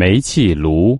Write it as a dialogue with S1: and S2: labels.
S1: 煤气炉。